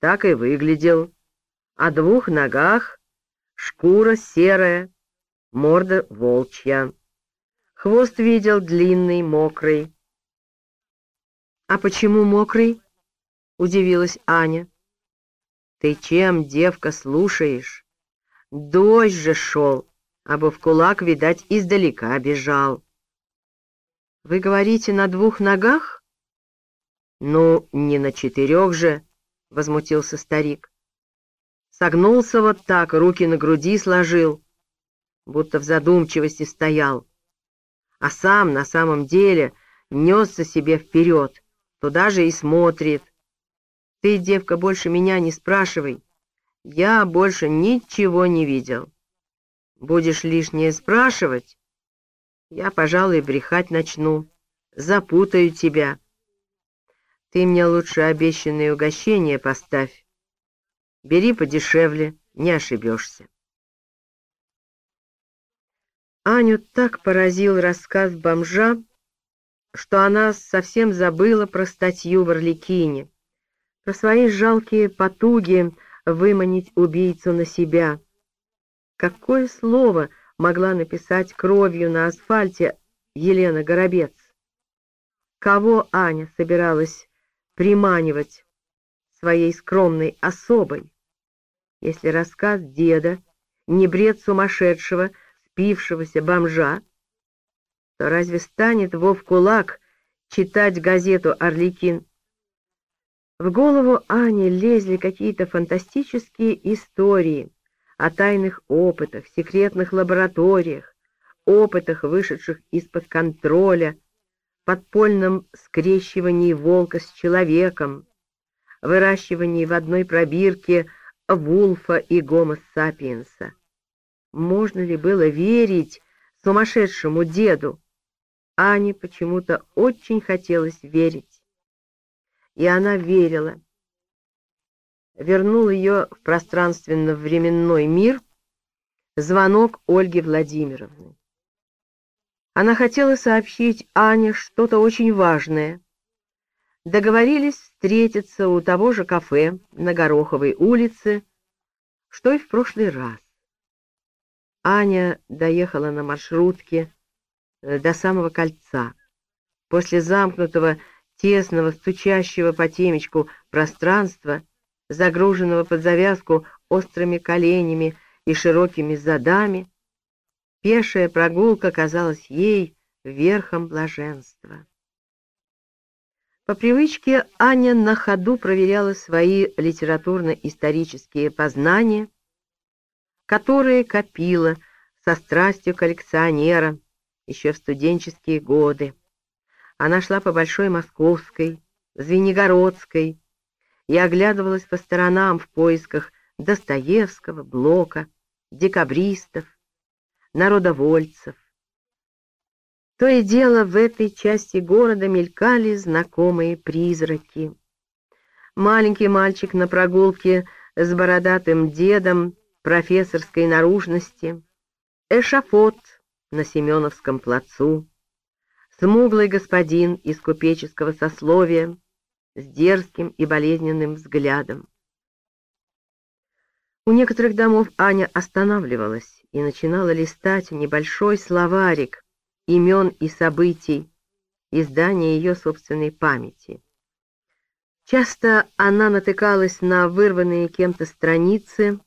так и выглядел. О двух ногах, шкура серая, морда волчья. Хвост видел длинный, мокрый. «А почему мокрый?» — удивилась Аня. «Ты чем, девка, слушаешь? Дождь же шел, а бы в кулак, видать, издалека бежал». «Вы говорите, на двух ногах?» «Ну, не на четырех же», — возмутился старик. Согнулся вот так, руки на груди сложил, будто в задумчивости стоял. А сам на самом деле несся себе вперед, туда же и смотрит. Ты, девка, больше меня не спрашивай. Я больше ничего не видел. Будешь лишнее спрашивать, я, пожалуй, брехать начну, запутаю тебя. Ты мне лучше обещанные угощения поставь. Бери подешевле, не ошибешься. Аню так поразил рассказ бомжа, что она совсем забыла про статью в Орликине, про свои жалкие потуги выманить убийцу на себя. Какое слово могла написать кровью на асфальте Елена Горобец? Кого Аня собиралась приманивать своей скромной особой? Если рассказ деда не бред сумасшедшего, спившегося бомжа, то разве станет Вов Кулак читать газету «Орликин»? В голову Ани лезли какие-то фантастические истории о тайных опытах, секретных лабораториях, опытах, вышедших из-под контроля, подпольном скрещивании волка с человеком, выращивании в одной пробирке вулфа и гомо сапиенса. Можно ли было верить сумасшедшему деду? Ане почему-то очень хотелось верить. И она верила. Вернул ее в пространственно-временной мир звонок Ольги Владимировны. Она хотела сообщить Ане что-то очень важное. Договорились встретиться у того же кафе на Гороховой улице, что и в прошлый раз. Аня доехала на маршрутке э, до самого кольца. После замкнутого, тесного, стучащего по темечку пространства, загруженного под завязку острыми коленями и широкими задами, Пешая прогулка казалась ей верхом блаженства. По привычке Аня на ходу проверяла свои литературно-исторические познания, которые копила со страстью коллекционера еще в студенческие годы. Она шла по Большой Московской, Звенигородской и оглядывалась по сторонам в поисках Достоевского, Блока, декабристов, народовольцев. То и дело в этой части города мелькали знакомые призраки. Маленький мальчик на прогулке с бородатым дедом профессорской наружности, эшафот на Семеновском плацу, смуглый господин из купеческого сословия с дерзким и болезненным взглядом. У некоторых домов Аня останавливалась и начинала листать небольшой словарик имен и событий, издания ее собственной памяти. Часто она натыкалась на вырванные кем-то страницы,